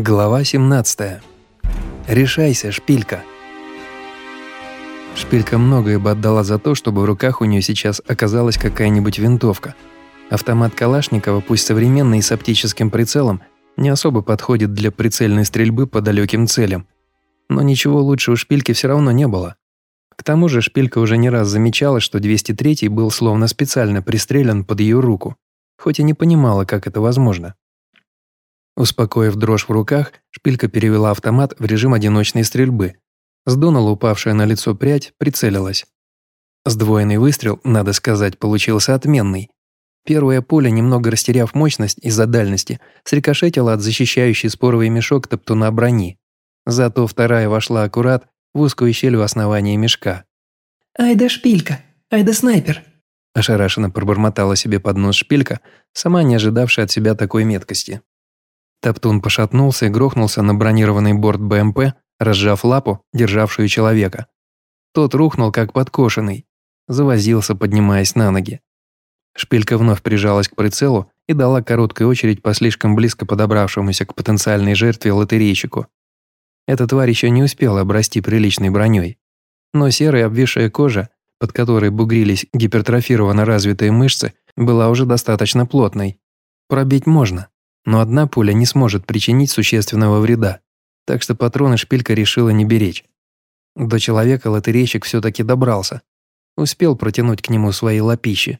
Глава 17. Решайся, шпилька. Шпилька многое бы отдала за то, чтобы в руках у нее сейчас оказалась какая-нибудь винтовка. Автомат Калашникова, пусть современный и с оптическим прицелом, не особо подходит для прицельной стрельбы по далеким целям. Но ничего лучше у шпильки все равно не было. К тому же шпилька уже не раз замечала, что 203 был словно специально пристрелен под ее руку, хоть и не понимала, как это возможно. Успокоив дрожь в руках, шпилька перевела автомат в режим одиночной стрельбы. Сдунула упавшая на лицо прядь, прицелилась. Сдвоенный выстрел, надо сказать, получился отменный. Первая пуля, немного растеряв мощность из-за дальности, срикошетила от защищающей споровый мешок топтуна брони. Зато вторая вошла аккурат в узкую щель у основания мешка. «Ай да шпилька! Ай да снайпер!» Ошарашенно пробормотала себе под нос шпилька, сама не ожидавшая от себя такой меткости. Топтун пошатнулся и грохнулся на бронированный борт БМП, разжав лапу, державшую человека. Тот рухнул, как подкошенный. Завозился, поднимаясь на ноги. Шпилька вновь прижалась к прицелу и дала короткую очередь по слишком близко подобравшемуся к потенциальной жертве лотерейщику. Эта тварь еще не успела обрасти приличной броней. Но серая обвисшая кожа, под которой бугрились гипертрофированно развитые мышцы, была уже достаточно плотной. Пробить можно но одна пуля не сможет причинить существенного вреда, так что патроны шпилька решила не беречь. До человека лотерейщик все-таки добрался. Успел протянуть к нему свои лапищи.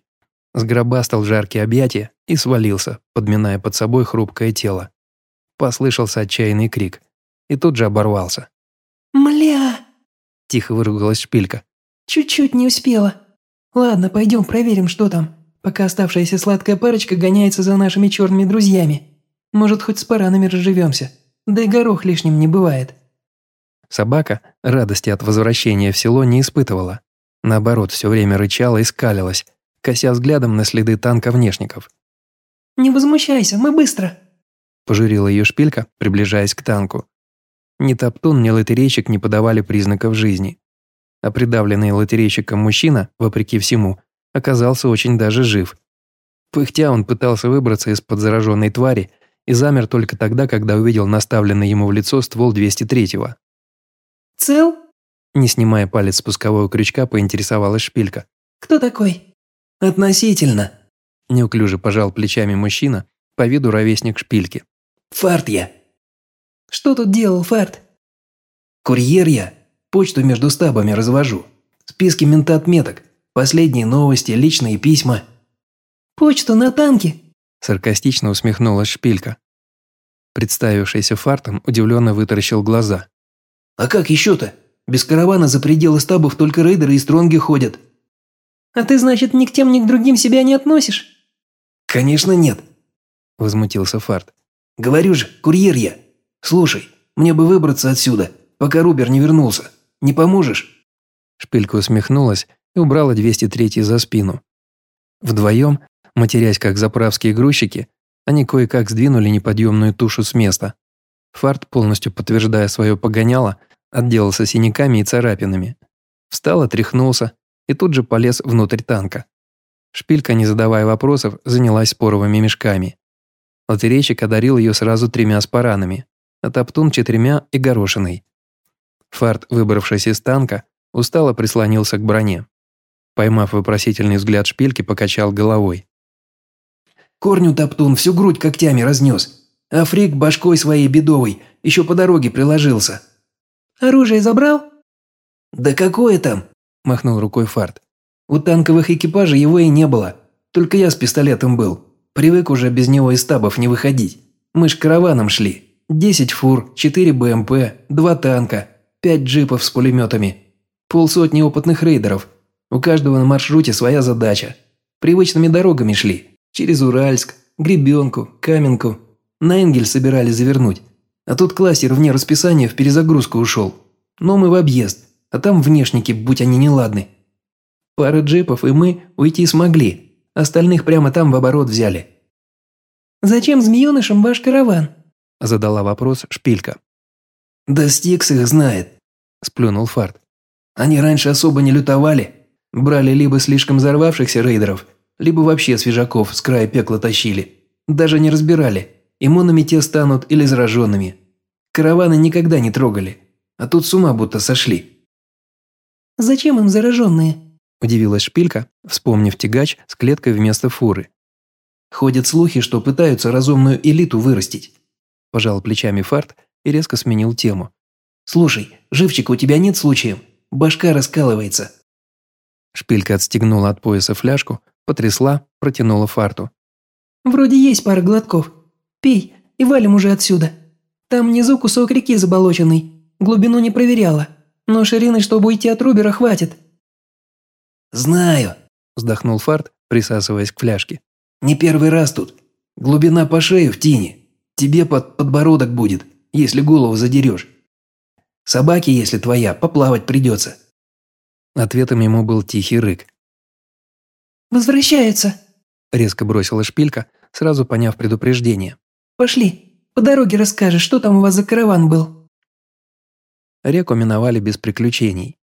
Сгробастал жаркие объятия и свалился, подминая под собой хрупкое тело. Послышался отчаянный крик. И тут же оборвался. «Мля!» – тихо выругалась шпилька. «Чуть-чуть не успела. Ладно, пойдем проверим, что там, пока оставшаяся сладкая парочка гоняется за нашими черными друзьями». Может, хоть с паранами разживемся. Да и горох лишним не бывает». Собака радости от возвращения в село не испытывала. Наоборот, все время рычала и скалилась, кося взглядом на следы танка внешников. «Не возмущайся, мы быстро!» Пожурила ее шпилька, приближаясь к танку. Ни Топтун, ни лотерейщик не подавали признаков жизни. А придавленный лотерейщиком мужчина, вопреки всему, оказался очень даже жив. Пыхтя он пытался выбраться из-под зараженной твари и замер только тогда, когда увидел наставленный ему в лицо ствол 203-го. «Цел?» Не снимая палец с спускового крючка, поинтересовалась шпилька. «Кто такой?» «Относительно», – неуклюже пожал плечами мужчина, по виду ровесник шпильки. «Фарт я». «Что тут делал, Фарт?» «Курьер я. Почту между стабами развожу. Списки ментоотметок, последние новости, личные письма». «Почту на танке?» Саркастично усмехнулась шпилька. Представившийся фартом удивленно вытаращил глаза. «А как еще-то? Без каравана за пределы стабов только рейдеры и стронги ходят». «А ты, значит, ни к тем, ни к другим себя не относишь?» «Конечно нет», – возмутился Фарт. «Говорю же, курьер я. Слушай, мне бы выбраться отсюда, пока Рубер не вернулся. Не поможешь?» Шпилька усмехнулась и убрала 203 за спину. Вдвоем Матерясь как заправские грузчики, они кое-как сдвинули неподъемную тушу с места. Фарт, полностью подтверждая свое погоняло, отделался синяками и царапинами. Встал, отряхнулся и тут же полез внутрь танка. Шпилька, не задавая вопросов, занялась споровыми мешками. Лотерейщик одарил ее сразу тремя спаранами, а Топтун четырьмя и горошиной. Фарт, выбравшись из танка, устало прислонился к броне. Поймав вопросительный взгляд шпильки, покачал головой. Корню топтун всю грудь когтями разнес. А фрик башкой своей бедовой еще по дороге приложился. «Оружие забрал?» «Да какое там?» – махнул рукой Фарт. «У танковых экипажей его и не было. Только я с пистолетом был. Привык уже без него из стабов не выходить. Мы ж караваном шли. Десять фур, четыре БМП, два танка, пять джипов с пулеметами. Полсотни опытных рейдеров. У каждого на маршруте своя задача. Привычными дорогами шли. Через Уральск, Гребенку, Каменку. На Энгель собирались завернуть. А тут кластер вне расписания в перезагрузку ушел. Но мы в объезд, а там внешники, будь они неладны. Пара джипов и мы уйти смогли. Остальных прямо там в оборот взяли. «Зачем змеенышам ваш караван?» Задала вопрос Шпилька. «Да Стикс их знает», – сплюнул Фарт. «Они раньше особо не лютовали. Брали либо слишком взорвавшихся рейдеров – либо вообще свежаков с края пекла тащили. Даже не разбирали, иммунными те станут или зараженными. Караваны никогда не трогали, а тут с ума будто сошли». «Зачем им зараженные?» – удивилась Шпилька, вспомнив тягач с клеткой вместо фуры. «Ходят слухи, что пытаются разумную элиту вырастить». Пожал плечами Фарт и резко сменил тему. «Слушай, живчика у тебя нет случаем? Башка раскалывается». Шпилька отстегнула от пояса фляжку, потрясла, протянула Фарту. «Вроде есть пара глотков. Пей и валим уже отсюда. Там внизу кусок реки заболоченный. Глубину не проверяла, но ширины, чтобы уйти от Рубера, хватит». «Знаю», – вздохнул Фарт, присасываясь к фляжке. «Не первый раз тут. Глубина по шею в тине. Тебе под подбородок будет, если голову задерешь. Собаке, если твоя, поплавать придется». Ответом ему был тихий рык. «Возвращается!» – резко бросила шпилька, сразу поняв предупреждение. «Пошли, по дороге расскажешь, что там у вас за караван был». Реку миновали без приключений.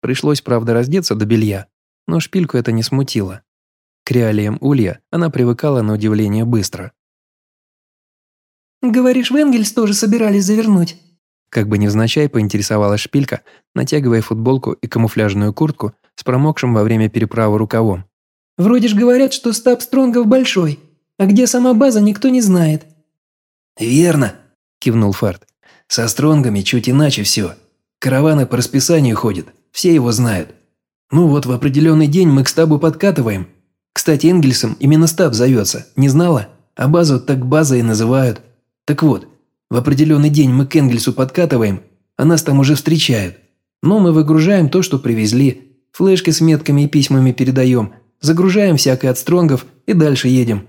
Пришлось, правда, раздеться до белья, но шпильку это не смутило. К реалиям улья она привыкала на удивление быстро. «Говоришь, в Энгельс тоже собирались завернуть?» Как бы невзначай поинтересовалась шпилька, натягивая футболку и камуфляжную куртку с промокшим во время переправы рукавом. «Вроде ж говорят, что стаб Стронгов большой, а где сама база, никто не знает». «Верно», – кивнул Фарт. «Со Стронгами чуть иначе все. Караваны по расписанию ходят, все его знают. Ну вот в определенный день мы к стабу подкатываем. Кстати, Энгельсом именно стаб зовется, не знала? А базу так базой и называют. Так вот, в определенный день мы к Энгельсу подкатываем, а нас там уже встречают. Но мы выгружаем то, что привезли, флешки с метками и письмами передаем, загружаем всякое от стронгов и дальше едем».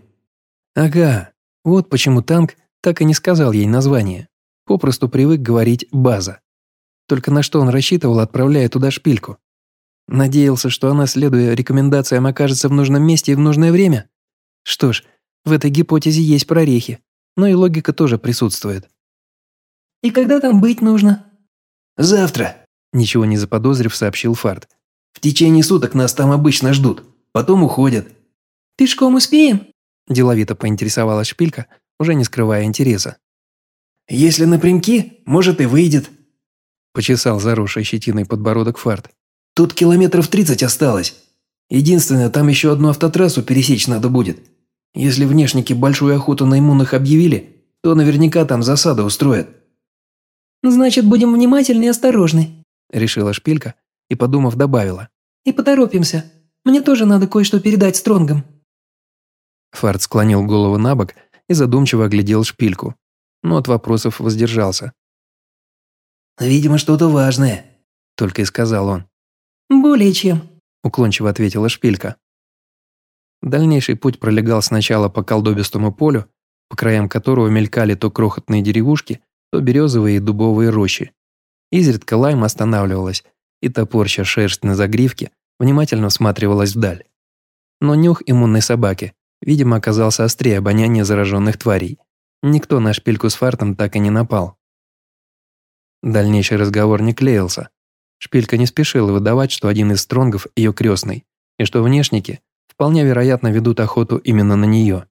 «Ага, вот почему танк так и не сказал ей название. Попросту привык говорить «база». Только на что он рассчитывал, отправляя туда шпильку? Надеялся, что она, следуя рекомендациям, окажется в нужном месте и в нужное время? Что ж, в этой гипотезе есть прорехи но и логика тоже присутствует. «И когда там быть нужно?» «Завтра», – ничего не заподозрив, сообщил Фарт. «В течение суток нас там обычно ждут, потом уходят». «Пешком успеем?» – деловито поинтересовалась Шпилька, уже не скрывая интереса. «Если напрямки, может и выйдет», – почесал заросший щетиной подбородок Фарт. «Тут километров тридцать осталось. Единственное, там еще одну автотрассу пересечь надо будет. Если внешники большую охоту на иммунных объявили, то наверняка там засады устроят». «Значит, будем внимательны и осторожны», – решила Шпилька и, подумав, добавила. «И поторопимся. Мне тоже надо кое-что передать Стронгам». Фарт склонил голову на бок и задумчиво оглядел Шпильку, но от вопросов воздержался. «Видимо, что-то важное», – только и сказал он. «Более чем», – уклончиво ответила Шпилька. Дальнейший путь пролегал сначала по колдобистому полю, по краям которого мелькали то крохотные деревушки, то березовые и дубовые рощи. Изредка Лайм останавливалась и, топорща шерсть на загривке, внимательно всматривалась вдаль. Но нюх иммунной собаки, видимо, оказался острее обоняния зараженных тварей. Никто на шпильку с фартом так и не напал. Дальнейший разговор не клеился. Шпилька не спешила выдавать, что один из стронгов ее крестный, и что внешники вполне вероятно ведут охоту именно на нее.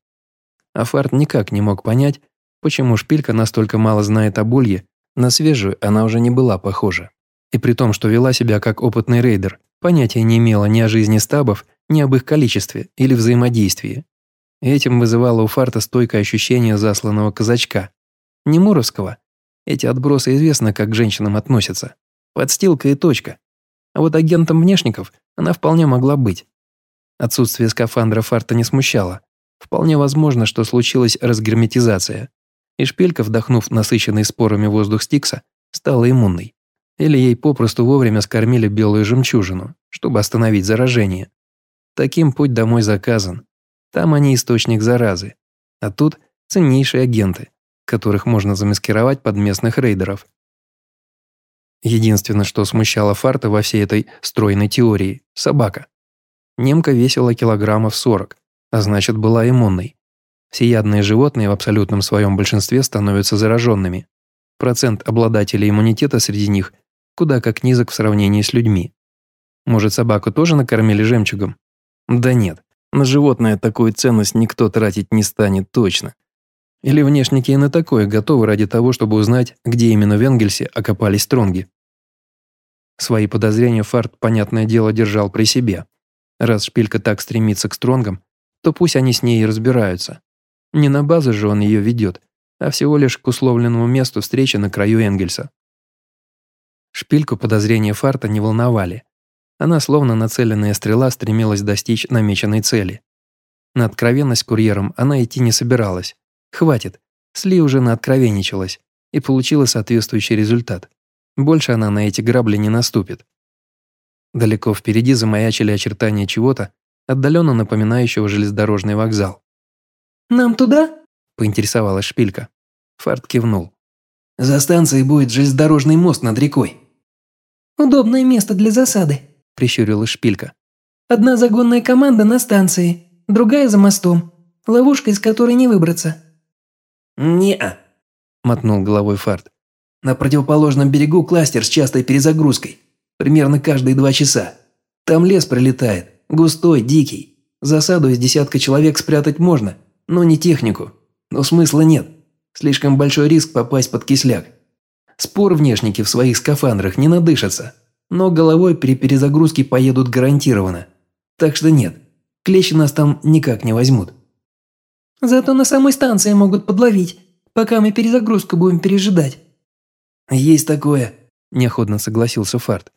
А Фарт никак не мог понять, почему шпилька настолько мало знает об Улье, на свежую она уже не была похожа. И при том, что вела себя как опытный рейдер, понятия не имела ни о жизни стабов, ни об их количестве или взаимодействии. этим вызывало у Фарта стойкое ощущение засланного казачка. Не Муровского. Эти отбросы известно, как к женщинам относятся. Подстилка и точка. А вот агентом внешников она вполне могла быть. Отсутствие скафандра фарта не смущало. Вполне возможно, что случилась разгерметизация. И шпилька, вдохнув насыщенный спорами воздух Стикса, стала иммунной. Или ей попросту вовремя скормили белую жемчужину, чтобы остановить заражение. Таким путь домой заказан. Там они источник заразы. А тут ценнейшие агенты, которых можно замаскировать под местных рейдеров. Единственное, что смущало Фарта во всей этой стройной теории – собака. Немка весила килограммов 40, а значит была иммунной. Всеядные животные в абсолютном своем большинстве становятся зараженными. Процент обладателей иммунитета среди них куда как низок в сравнении с людьми. Может, собаку тоже накормили жемчугом? Да нет, на животное такую ценность никто тратить не станет точно. Или внешники и на такое готовы ради того, чтобы узнать, где именно в Энгельсе окопались стронги? Свои подозрения Фарт, понятное дело, держал при себе. Раз шпилька так стремится к стронгам, то пусть они с ней и разбираются. Не на базу же он ее ведет, а всего лишь к условленному месту встречи на краю Энгельса. Шпильку подозрения Фарта не волновали. Она, словно нацеленная стрела, стремилась достичь намеченной цели. На откровенность курьером она идти не собиралась. Хватит, Сли уже наоткровенничалась и получила соответствующий результат. Больше она на эти грабли не наступит. Далеко впереди замаячили очертания чего-то, отдаленно напоминающего железнодорожный вокзал. «Нам туда?» – поинтересовалась шпилька. Фарт кивнул. «За станцией будет железнодорожный мост над рекой». «Удобное место для засады», – прищурилась шпилька. «Одна загонная команда на станции, другая за мостом, ловушка, из которой не выбраться». «Не-а», – мотнул головой Фарт. «На противоположном берегу кластер с частой перезагрузкой. Примерно каждые два часа. Там лес пролетает, густой, дикий. Засаду из десятка человек спрятать можно, но не технику. Но смысла нет. Слишком большой риск попасть под кисляк. Спор внешники в своих скафандрах не надышатся, но головой при перезагрузке поедут гарантированно. Так что нет, клещи нас там никак не возьмут. Зато на самой станции могут подловить, пока мы перезагрузку будем пережидать. Есть такое, неохотно согласился Фарт.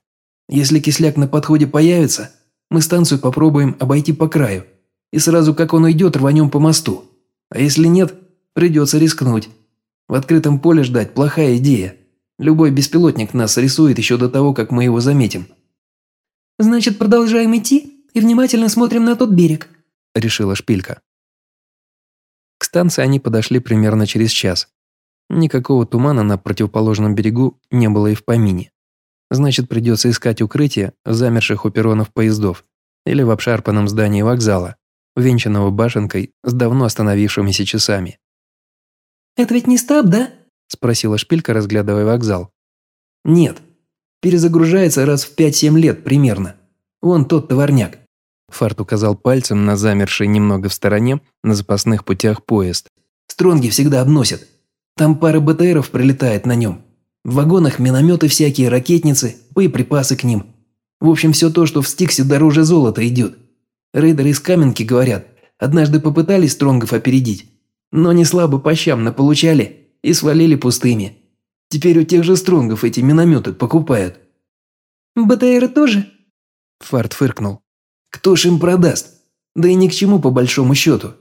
Если кисляк на подходе появится, мы станцию попробуем обойти по краю. И сразу как он уйдет, рванем по мосту. А если нет, придется рискнуть. В открытом поле ждать – плохая идея. Любой беспилотник нас рисует еще до того, как мы его заметим. «Значит, продолжаем идти и внимательно смотрим на тот берег», – решила Шпилька. К станции они подошли примерно через час. Никакого тумана на противоположном берегу не было и в помине. Значит, придется искать укрытие в замерших у перронов поездов или в обшарпанном здании вокзала, венчанного башенкой с давно остановившимися часами. «Это ведь не стаб, да?» – спросила Шпилька, разглядывая вокзал. «Нет. Перезагружается раз в 5-7 лет примерно. Вон тот товарняк». Фарт указал пальцем на замерший немного в стороне на запасных путях поезд. «Стронги всегда обносят. Там пара БТРов прилетает на нем. В вагонах минометы всякие, ракетницы, боеприпасы к ним. В общем, все то, что в Стиксе дороже золота идет. Рейдеры из Каменки говорят, однажды попытались Стронгов опередить, но не слабо по щам наполучали и свалили пустыми. Теперь у тех же Стронгов эти минометы покупают. БТРы тоже? Фарт фыркнул. Кто ж им продаст? Да и ни к чему по большому счету.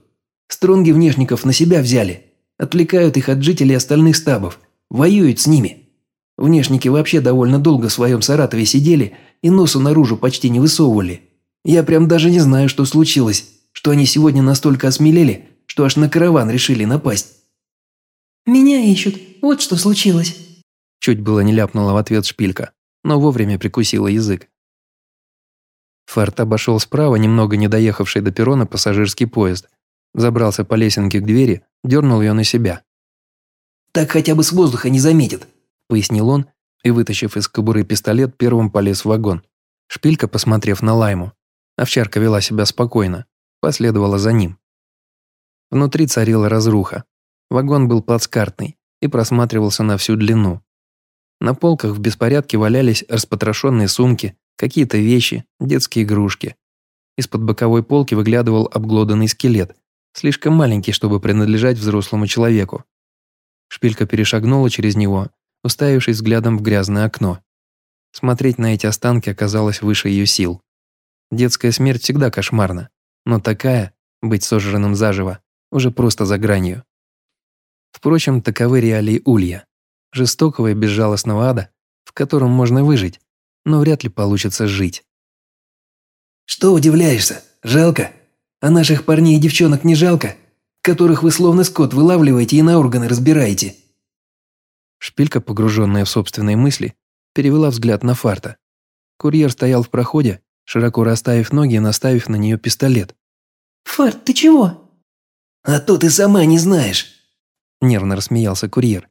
Стронги внешников на себя взяли, отвлекают их от жителей остальных стабов, воюют с ними. Внешники вообще довольно долго в своем Саратове сидели и носу наружу почти не высовывали. Я прям даже не знаю, что случилось, что они сегодня настолько осмелели, что аж на караван решили напасть. «Меня ищут, вот что случилось». Чуть было не ляпнула в ответ шпилька, но вовремя прикусила язык. Фарт обошел справа, немного не доехавший до перрона пассажирский поезд, забрался по лесенке к двери, дернул ее на себя. «Так хотя бы с воздуха не заметят», пояснил он и, вытащив из кобуры пистолет, первым полез в вагон. Шпилька, посмотрев на Лайму, овчарка вела себя спокойно, последовала за ним. Внутри царила разруха. Вагон был плацкартный и просматривался на всю длину. На полках в беспорядке валялись распотрошенные сумки, какие-то вещи, детские игрушки. Из-под боковой полки выглядывал обглоданный скелет, слишком маленький, чтобы принадлежать взрослому человеку. Шпилька перешагнула через него уставившись взглядом в грязное окно. Смотреть на эти останки оказалось выше ее сил. Детская смерть всегда кошмарна, но такая, быть сожранным заживо, уже просто за гранью. Впрочем, таковы реалии Улья, жестокого и безжалостного ада, в котором можно выжить, но вряд ли получится жить. «Что удивляешься? Жалко? А наших парней и девчонок не жалко? Которых вы словно скот вылавливаете и на органы разбираете?» Шпилька, погруженная в собственные мысли, перевела взгляд на Фарта. Курьер стоял в проходе, широко расставив ноги и наставив на нее пистолет. «Фарт, ты чего?» «А то ты сама не знаешь», – нервно рассмеялся курьер.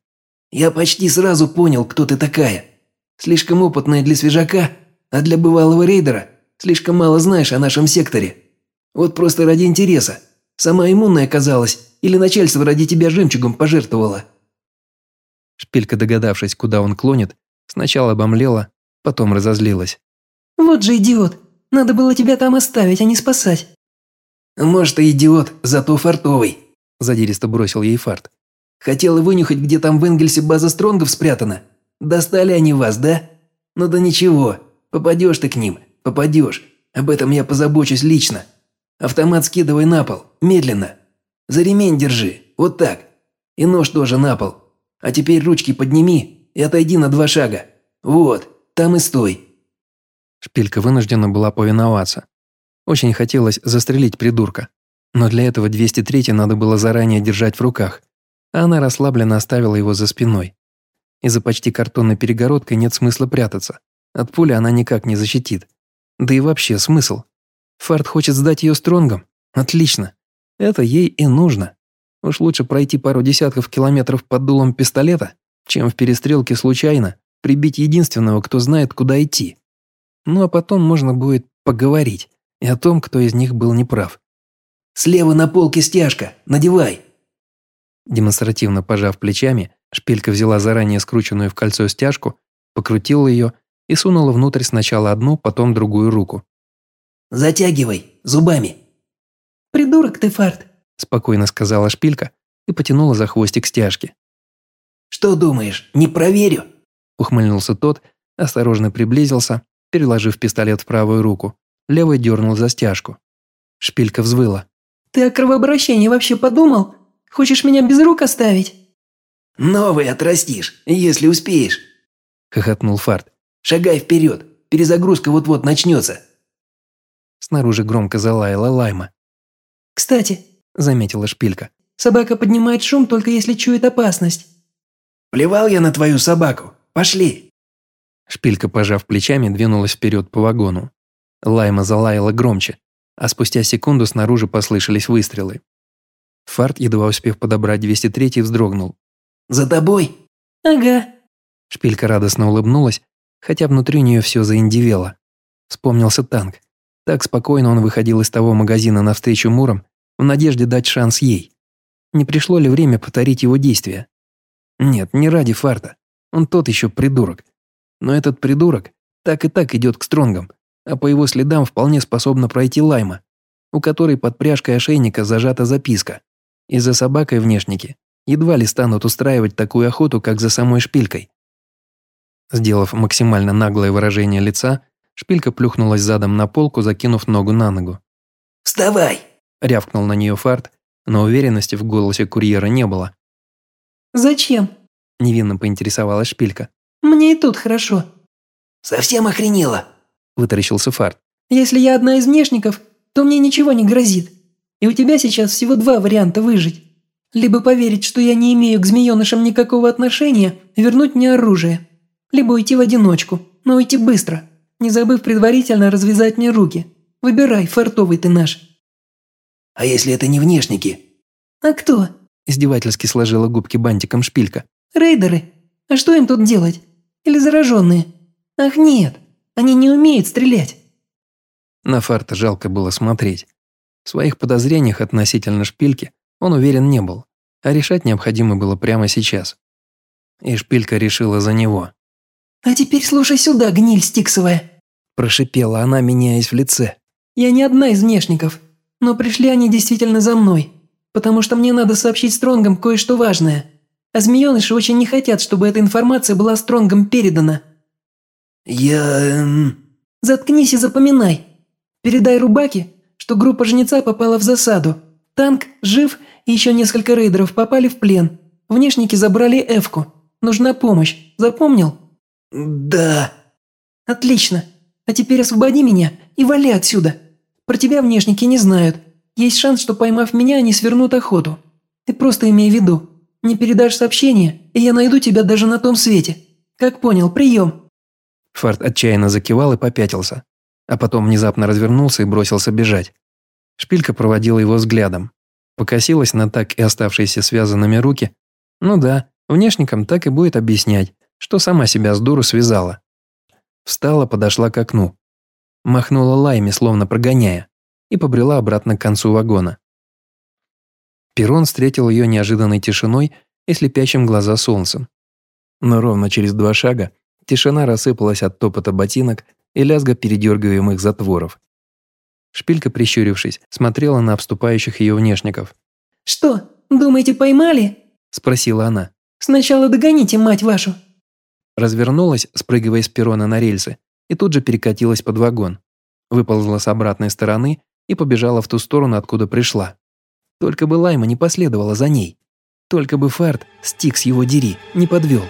«Я почти сразу понял, кто ты такая. Слишком опытная для свежака, а для бывалого рейдера слишком мало знаешь о нашем секторе. Вот просто ради интереса. Сама иммунная оказалась, или начальство ради тебя жемчугом пожертвовало?» Шпилька, догадавшись, куда он клонит, сначала обомлела, потом разозлилась. «Вот же идиот! Надо было тебя там оставить, а не спасать!» «Может, и идиот, зато фартовый», – задиристо бросил ей фарт. «Хотела вынюхать, где там в Энгельсе база Стронгов спрятана. Достали они вас, да? Ну да ничего, попадешь ты к ним, попадешь. Об этом я позабочусь лично. Автомат скидывай на пол, медленно. За ремень держи, вот так. И нож тоже на пол. А теперь ручки подними и отойди на два шага. Вот, там и стой». Шпилька вынуждена была повиноваться. Очень хотелось застрелить придурка. Но для этого 203 надо было заранее держать в руках, она расслабленно оставила его за спиной. И за почти картонной перегородкой нет смысла прятаться. От пули она никак не защитит. Да и вообще смысл. Фарт хочет сдать ее стронгом? Отлично. Это ей и нужно. Уж лучше пройти пару десятков километров под дулом пистолета, чем в перестрелке случайно прибить единственного, кто знает, куда идти. Ну а потом можно будет поговорить и о том, кто из них был неправ. «Слева на полке стяжка, надевай!» Демонстративно пожав плечами, шпилька взяла заранее скрученную в кольцо стяжку, покрутила ее и сунула внутрь сначала одну, потом другую руку. «Затягивай, зубами!» «Придурок ты, Фарт!» – спокойно сказала шпилька и потянула за хвостик стяжки. «Что думаешь, не проверю?» – ухмыльнулся тот, осторожно приблизился, переложив пистолет в правую руку, левой дернул за стяжку. Шпилька взвыла. «Ты о кровообращении вообще подумал? Хочешь меня без рук оставить?» «Новый отрастишь, если успеешь», – хохотнул Фарт. «Шагай вперед, перезагрузка вот-вот начнется». Снаружи громко залаяла лайма. «Кстати», – заметила шпилька. «Собака поднимает шум, только если чует опасность». «Плевал я на твою собаку. Пошли!» Шпилька, пожав плечами, двинулась вперед по вагону. Лайма залаяла громче, а спустя секунду снаружи послышались выстрелы. Фарт, едва успев подобрать 203 вздрогнул. «За тобой?» «Ага». Шпилька радостно улыбнулась, хотя внутри нее все заиндивело. Вспомнился танк. Так спокойно он выходил из того магазина навстречу Мурам, в надежде дать шанс ей. Не пришло ли время повторить его действия? Нет, не ради фарта. Он тот еще придурок. Но этот придурок так и так идет к стронгам, а по его следам вполне способна пройти Лайма, у которой под пряжкой ошейника зажата записка. И за собакой внешники едва ли станут устраивать такую охоту, как за самой шпилькой. Сделав максимально наглое выражение лица, Шпилька плюхнулась задом на полку, закинув ногу на ногу. «Вставай!» – рявкнул на нее фарт, но уверенности в голосе курьера не было. «Зачем?» – невинно поинтересовалась Шпилька. «Мне и тут хорошо». «Совсем охренела?» – вытаращился фарт. «Если я одна из внешников, то мне ничего не грозит. И у тебя сейчас всего два варианта выжить. Либо поверить, что я не имею к змеенышам никакого отношения, вернуть мне оружие. Либо уйти в одиночку, но уйти быстро не забыв предварительно развязать мне руки. Выбирай, фартовый ты наш». «А если это не внешники?» «А кто?» – издевательски сложила губки бантиком шпилька. «Рейдеры. А что им тут делать? Или зараженные? Ах нет, они не умеют стрелять». На Фарта жалко было смотреть. В своих подозрениях относительно шпильки он уверен не был, а решать необходимо было прямо сейчас. И шпилька решила за него. «А теперь слушай сюда, гниль стиксовая!» Прошипела она, меняясь в лице. «Я не одна из внешников, но пришли они действительно за мной, потому что мне надо сообщить Стронгам кое-что важное. А змееныши очень не хотят, чтобы эта информация была Стронгам передана». «Я...» эм... «Заткнись и запоминай. Передай Рубаке, что группа жнеца попала в засаду. Танк жив и еще несколько рейдеров попали в плен. Внешники забрали Эвку. Нужна помощь. Запомнил?» «Да». «Отлично. А теперь освободи меня и вали отсюда. Про тебя внешники не знают. Есть шанс, что поймав меня, они свернут охоту. Ты просто имей в виду. Не передашь сообщение, и я найду тебя даже на том свете. Как понял, прием». Фарт отчаянно закивал и попятился, а потом внезапно развернулся и бросился бежать. Шпилька проводила его взглядом. Покосилась на так и оставшиеся связанными руки. Ну да, внешникам так и будет объяснять, что сама себя с дуру связала. Встала, подошла к окну. Махнула лаями, словно прогоняя, и побрела обратно к концу вагона. Перрон встретил ее неожиданной тишиной и слепящим глаза солнцем. Но ровно через два шага тишина рассыпалась от топота ботинок и лязга передергиваемых затворов. Шпилька, прищурившись, смотрела на обступающих ее внешников. «Что, думаете, поймали?» – спросила она. «Сначала догоните, мать вашу!» Развернулась, спрыгивая с перрона на рельсы, и тут же перекатилась под вагон. Выползла с обратной стороны и побежала в ту сторону, откуда пришла. Только бы Лайма не последовала за ней. Только бы Фарт, стик с его дери, не подвел.